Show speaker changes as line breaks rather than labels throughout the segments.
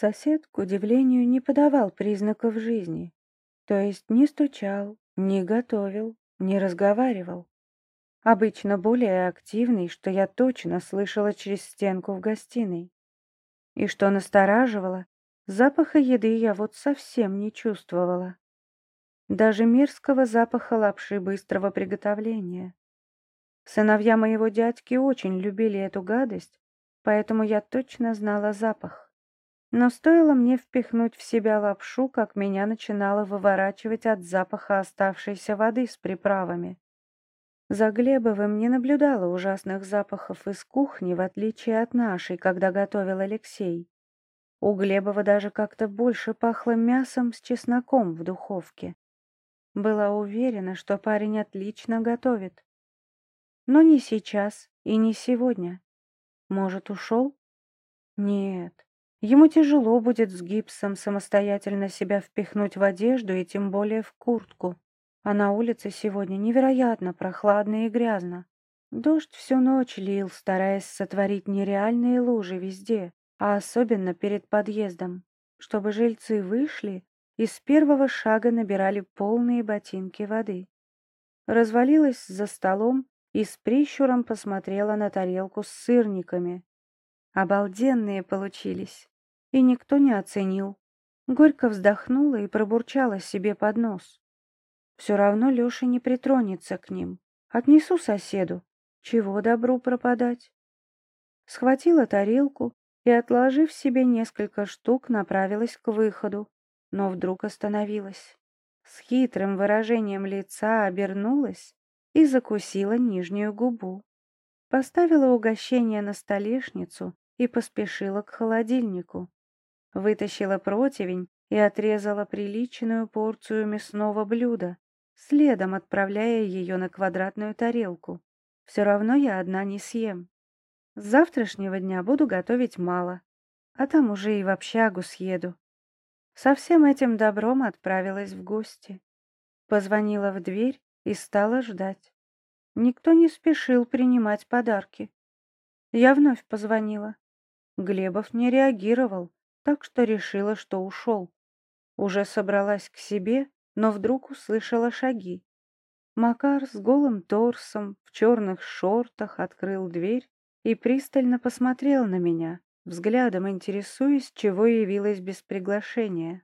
Сосед, к удивлению, не подавал признаков жизни. То есть не стучал, не готовил, не разговаривал. Обычно более активный, что я точно слышала через стенку в гостиной. И что настораживало, запаха еды я вот совсем не чувствовала. Даже мерзкого запаха лапши быстрого приготовления. Сыновья моего дядьки очень любили эту гадость, поэтому я точно знала запах. Но стоило мне впихнуть в себя лапшу, как меня начинало выворачивать от запаха оставшейся воды с приправами. За Глебовым не наблюдала ужасных запахов из кухни, в отличие от нашей, когда готовил Алексей. У Глебова даже как-то больше пахло мясом с чесноком в духовке. Была уверена, что парень отлично готовит. Но не сейчас и не сегодня. Может, ушел? Нет. Ему тяжело будет с гипсом самостоятельно себя впихнуть в одежду и тем более в куртку. А на улице сегодня невероятно прохладно и грязно. Дождь всю ночь лил, стараясь сотворить нереальные лужи везде, а особенно перед подъездом, чтобы жильцы вышли и с первого шага набирали полные ботинки воды. Развалилась за столом и с прищуром посмотрела на тарелку с сырниками. Обалденные получились, и никто не оценил. Горько вздохнула и пробурчала себе под нос. Все равно Леша не притронется к ним. Отнесу соседу. Чего добру пропадать? Схватила тарелку и, отложив себе несколько штук, направилась к выходу, но вдруг остановилась. С хитрым выражением лица обернулась и закусила нижнюю губу. Поставила угощение на столешницу и поспешила к холодильнику. Вытащила противень и отрезала приличную порцию мясного блюда, следом отправляя ее на квадратную тарелку. Все равно я одна не съем. С завтрашнего дня буду готовить мало, а там уже и в общагу съеду. Со всем этим добром отправилась в гости. Позвонила в дверь и стала ждать. Никто не спешил принимать подарки. Я вновь позвонила. Глебов не реагировал, так что решила, что ушел. Уже собралась к себе, но вдруг услышала шаги. Макар с голым торсом в черных шортах открыл дверь и пристально посмотрел на меня, взглядом интересуясь, чего явилась без приглашения.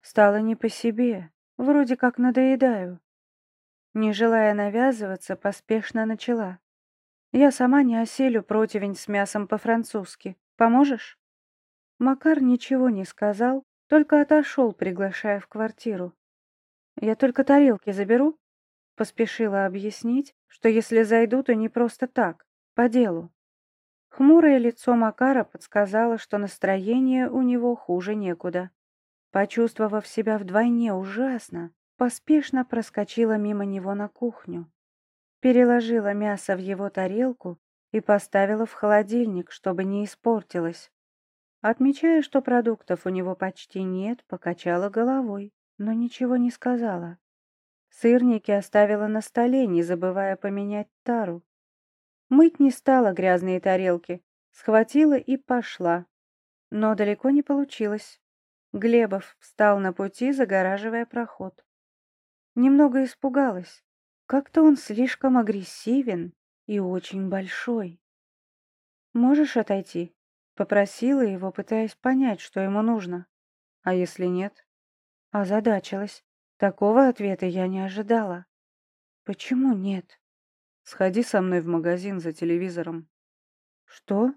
Стало не по себе, вроде как надоедаю. Не желая навязываться, поспешно начала. «Я сама не оселю противень с мясом по-французски. Поможешь?» Макар ничего не сказал, только отошел, приглашая в квартиру. «Я только тарелки заберу?» Поспешила объяснить, что если зайду, то не просто так, по делу. Хмурое лицо Макара подсказало, что настроение у него хуже некуда. Почувствовав себя вдвойне ужасно, поспешно проскочила мимо него на кухню. Переложила мясо в его тарелку и поставила в холодильник, чтобы не испортилось. Отмечая, что продуктов у него почти нет, покачала головой, но ничего не сказала. Сырники оставила на столе, не забывая поменять тару. Мыть не стала грязные тарелки, схватила и пошла. Но далеко не получилось. Глебов встал на пути, загораживая проход. Немного испугалась. Как-то он слишком агрессивен и очень большой. «Можешь отойти?» — попросила его, пытаясь понять, что ему нужно. «А если нет?» Озадачилась. Такого ответа я не ожидала. «Почему нет?»
«Сходи со мной в магазин за телевизором».
«Что?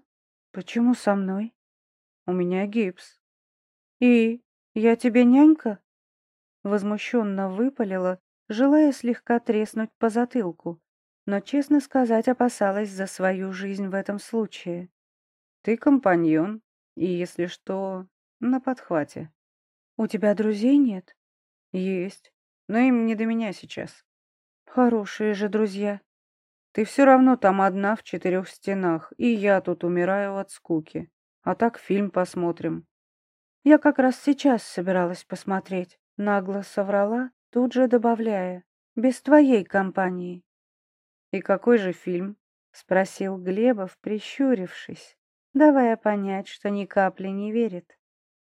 Почему со мной?»
«У меня гипс».
«И? Я тебе нянька?» Возмущенно выпалила, желая слегка треснуть по затылку, но, честно сказать, опасалась за свою жизнь в этом случае.
«Ты компаньон, и, если что, на подхвате».
«У тебя друзей нет?»
«Есть, но им не до меня сейчас».
«Хорошие же друзья».
«Ты все равно там одна в четырех стенах, и я тут умираю от скуки. А так фильм посмотрим».
«Я как раз сейчас собиралась посмотреть». Нагло соврала, тут же добавляя, без твоей компании.
«И какой же фильм?» — спросил Глебов, прищурившись.
давая понять, что ни капли не верит.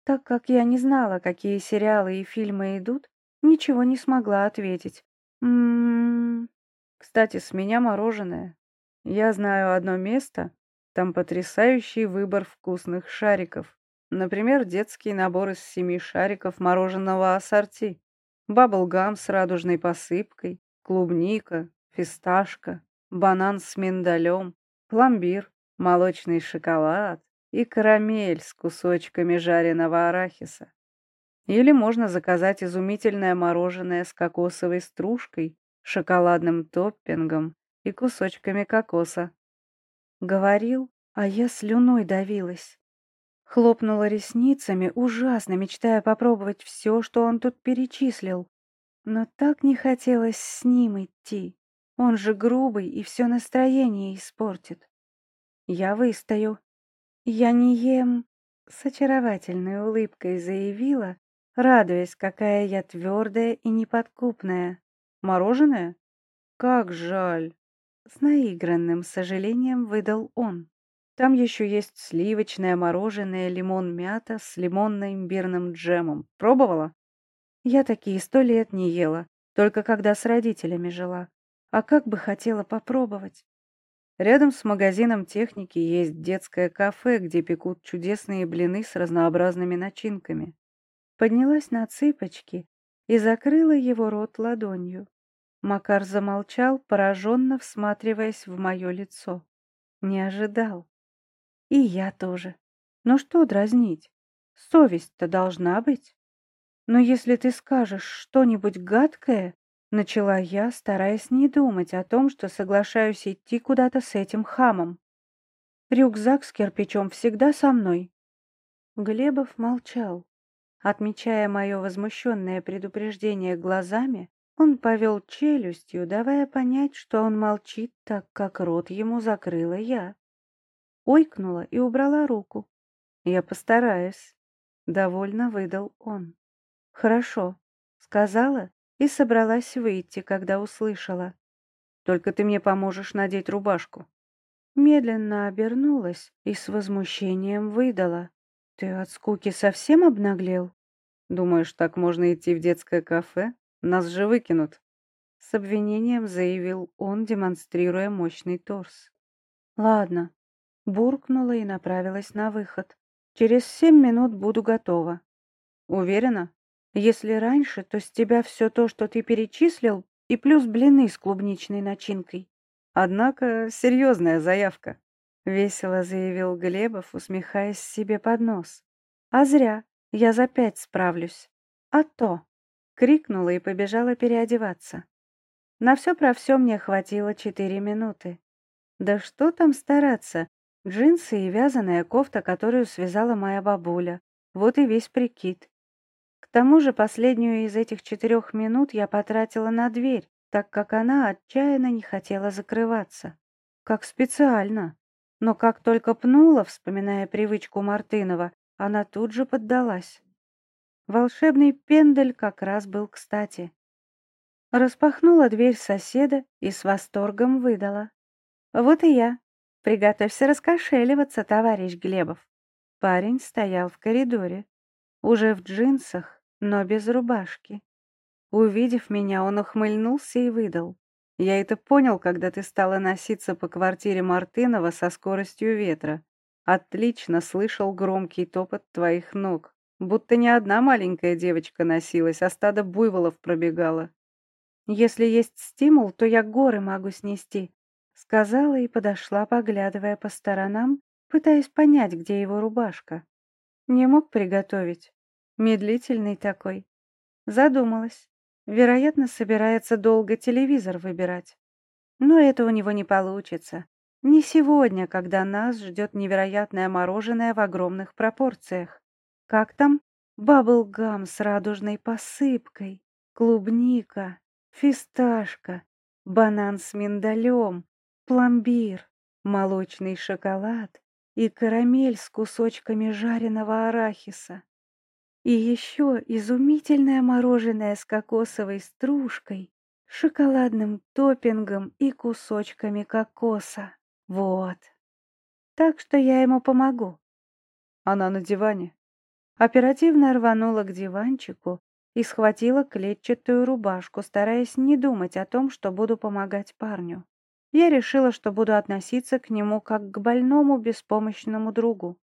Так как я не знала, какие сериалы и фильмы идут, ничего не смогла ответить. Ммм...
Кстати, с меня мороженое. Я знаю одно место, там потрясающий выбор вкусных шариков. Например, детский набор из семи шариков мороженого ассорти. Баблгам с радужной посыпкой, клубника, фисташка, банан с миндалем, пломбир, молочный шоколад и карамель с кусочками жареного арахиса. Или можно заказать изумительное мороженое с кокосовой стружкой, шоколадным топпингом и кусочками кокоса.
Говорил, а я слюной давилась. Хлопнула ресницами, ужасно мечтая попробовать все, что он тут перечислил. Но так не хотелось с ним идти. Он же грубый и все настроение испортит. Я выстою. Я не ем, с очаровательной улыбкой заявила, радуясь, какая я твердая и неподкупная.
Мороженое? Как жаль.
С наигранным сожалением выдал он. Там еще есть сливочное мороженое лимон-мята с лимонно-имбирным джемом. Пробовала? Я такие сто лет не ела, только когда с родителями жила. А как бы хотела попробовать.
Рядом с магазином техники есть детское кафе, где пекут чудесные блины с разнообразными начинками.
Поднялась на цыпочки и закрыла его рот ладонью. Макар замолчал, пораженно всматриваясь в мое лицо. Не ожидал. И я тоже. Ну что дразнить? Совесть-то должна быть. Но если ты скажешь что-нибудь гадкое, начала я, стараясь не думать о том, что соглашаюсь идти куда-то с этим хамом. Рюкзак с кирпичом всегда со мной. Глебов молчал. Отмечая мое возмущенное предупреждение глазами, он повел челюстью, давая понять, что он молчит, так как рот ему закрыла я. Ойкнула и убрала руку. «Я постараюсь», — довольно выдал он. «Хорошо», — сказала и собралась выйти, когда услышала. «Только ты мне поможешь надеть рубашку». Медленно обернулась и с возмущением выдала. «Ты от скуки совсем обнаглел?»
«Думаешь, так можно идти в детское кафе?» Нас же выкинут.
С обвинением заявил он, демонстрируя мощный торс. Ладно. Буркнула и направилась на выход. Через семь минут буду готова. Уверена? Если раньше, то с тебя все то, что ты перечислил, и плюс блины с клубничной начинкой.
Однако серьезная заявка.
Весело заявил Глебов, усмехаясь себе под нос. А зря, я за пять справлюсь. А то. Крикнула и побежала переодеваться. На все про все мне хватило четыре минуты. Да что там стараться, джинсы и вязаная кофта, которую связала моя бабуля. Вот и весь прикид. К тому же последнюю из этих четырех минут я потратила на дверь, так как она отчаянно не хотела закрываться. Как специально. Но как только пнула, вспоминая привычку Мартынова, она тут же поддалась. Волшебный пендель как раз был кстати. Распахнула дверь соседа и с восторгом выдала. «Вот и я. Приготовься раскошеливаться, товарищ Глебов». Парень стоял в коридоре, уже в джинсах, но без рубашки. Увидев меня, он ухмыльнулся и выдал. «Я это понял, когда ты стала носиться по квартире Мартынова со скоростью ветра. Отлично слышал громкий топот твоих ног. Будто не одна маленькая девочка носилась, а стадо буйволов пробегало. «Если есть стимул, то я горы могу снести», — сказала и подошла, поглядывая по сторонам, пытаясь понять, где его рубашка. Не мог приготовить. Медлительный такой. Задумалась. Вероятно, собирается долго телевизор выбирать. Но это у него не получится. Не сегодня, когда нас ждет невероятное мороженое в огромных пропорциях. Как там? Баблгам с радужной посыпкой, клубника, фисташка, банан с миндалем, пломбир, молочный шоколад и карамель с кусочками жареного арахиса. И еще изумительное мороженое с кокосовой стружкой, шоколадным топпингом и кусочками кокоса. Вот. так что я ему помогу.
Она на диване.
Оперативно рванула к диванчику и схватила клетчатую рубашку, стараясь не думать о том, что буду помогать парню. Я решила, что буду относиться к нему как к больному беспомощному другу.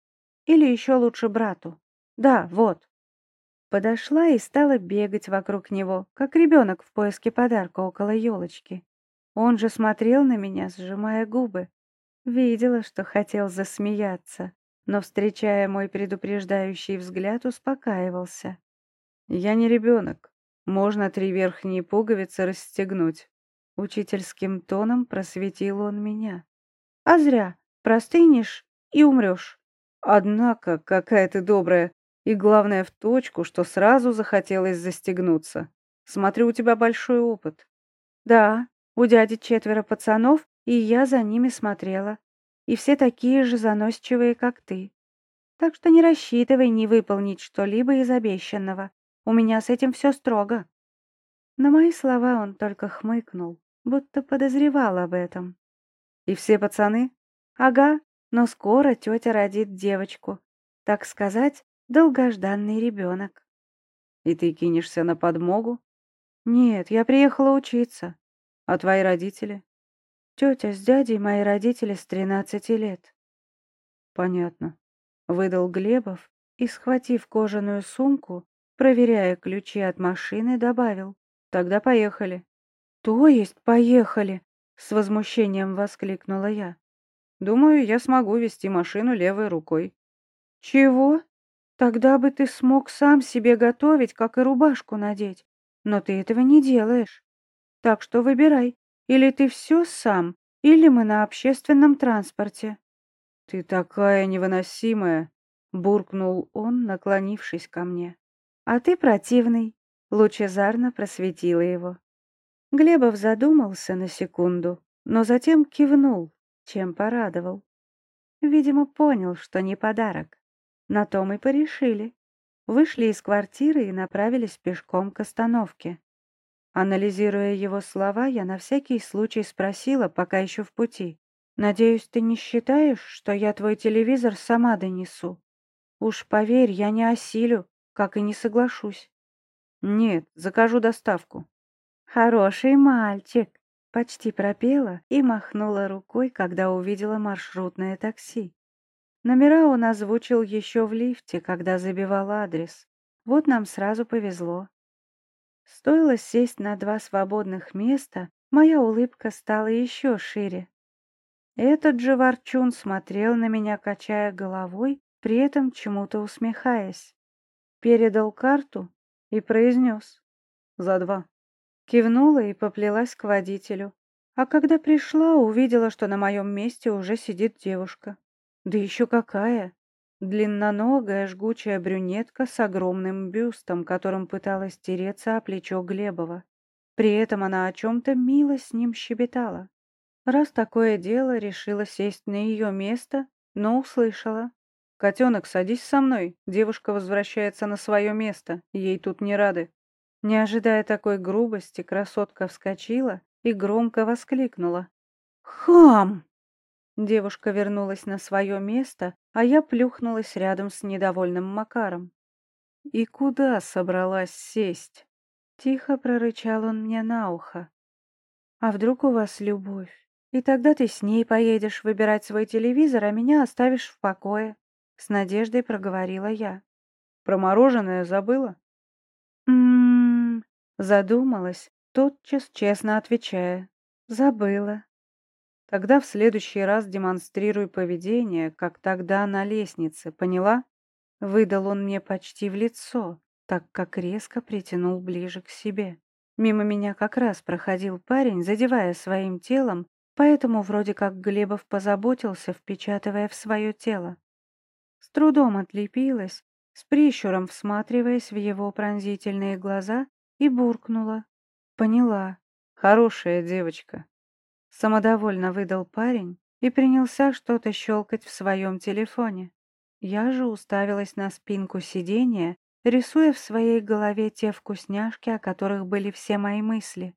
Или еще лучше брату. Да, вот. Подошла и стала бегать вокруг него, как ребенок в поиске подарка около елочки. Он же смотрел на меня, сжимая губы. Видела, что хотел засмеяться, но, встречая мой предупреждающий взгляд, успокаивался.
«Я не ребенок. Можно три верхние пуговицы расстегнуть».
Учительским тоном просветил он меня. «А зря. Простынешь и умрешь».
«Однако, какая ты добрая. И главное в точку, что сразу захотелось застегнуться. Смотрю, у тебя большой опыт».
«Да, у дяди четверо пацанов, и я за ними смотрела. И все такие же заносчивые, как ты. Так что не рассчитывай не выполнить что-либо из обещанного. У меня с этим все строго». На мои слова он только хмыкнул, будто подозревал об этом.
«И все пацаны?»
«Ага, но скоро тетя родит девочку. Так сказать, долгожданный ребенок».
«И ты кинешься на подмогу?»
«Нет, я приехала учиться.
А твои родители?
Тетя с дядей мои родители с тринадцати лет.
Понятно.
Выдал Глебов и, схватив кожаную сумку, проверяя ключи от машины, добавил. Тогда поехали. То есть поехали? С возмущением воскликнула я.
Думаю, я смогу вести машину левой рукой.
Чего? Тогда бы ты смог сам себе готовить, как и рубашку надеть. Но ты этого не делаешь. Так что выбирай, или ты все сам, или мы на общественном транспорте».
«Ты такая невыносимая», — буркнул он, наклонившись ко мне.
«А ты противный», — лучезарно просветила его. Глебов задумался на секунду, но затем кивнул, чем порадовал. Видимо, понял, что не подарок. На том и порешили. Вышли из квартиры и направились пешком к остановке. Анализируя его слова, я на всякий случай спросила, пока еще в пути. «Надеюсь, ты не считаешь, что я твой телевизор сама донесу? Уж поверь, я не осилю, как и не соглашусь».
«Нет, закажу доставку».
«Хороший мальчик», — почти пропела и махнула рукой, когда увидела маршрутное такси. Номера он озвучил еще в лифте, когда забивал адрес. Вот нам сразу повезло. Стоило сесть на два свободных места, моя улыбка стала еще шире. Этот же ворчун смотрел на меня, качая головой, при этом чему-то усмехаясь. Передал карту и произнес «За два». Кивнула и поплелась к водителю. А когда пришла, увидела, что на моем месте уже сидит девушка. Да еще какая! Длинноногая жгучая брюнетка с огромным бюстом, которым пыталась тереться о плечо Глебова. При этом она о чем-то мило с ним щебетала. Раз такое дело, решила сесть на ее место, но услышала.
«Котенок, садись со мной. Девушка возвращается на свое место. Ей тут не рады».
Не ожидая такой грубости, красотка вскочила и громко воскликнула. «Хам!» Девушка вернулась на свое место, а я плюхнулась рядом с недовольным Макаром.
«И куда собралась сесть?»
Тихо прорычал он мне на ухо. «А вдруг у вас любовь? И тогда ты с ней поедешь выбирать свой телевизор, а меня оставишь в покое?» С надеждой проговорила я.
«Про мороженое забыла?»
Задумалась, тотчас честно отвечая. «Забыла».
Тогда в следующий раз демонстрируй поведение, как тогда на лестнице, поняла?
Выдал он мне почти в лицо, так как резко притянул ближе к себе. Мимо меня как раз проходил парень, задевая своим телом, поэтому вроде как Глебов позаботился, впечатывая в свое тело. С трудом отлепилась, с прищуром всматриваясь в его пронзительные глаза, и буркнула. Поняла.
Хорошая девочка.
Самодовольно выдал парень и принялся что-то щелкать в своем телефоне. Я же уставилась на спинку сиденья, рисуя в своей голове те вкусняшки, о которых были все мои мысли.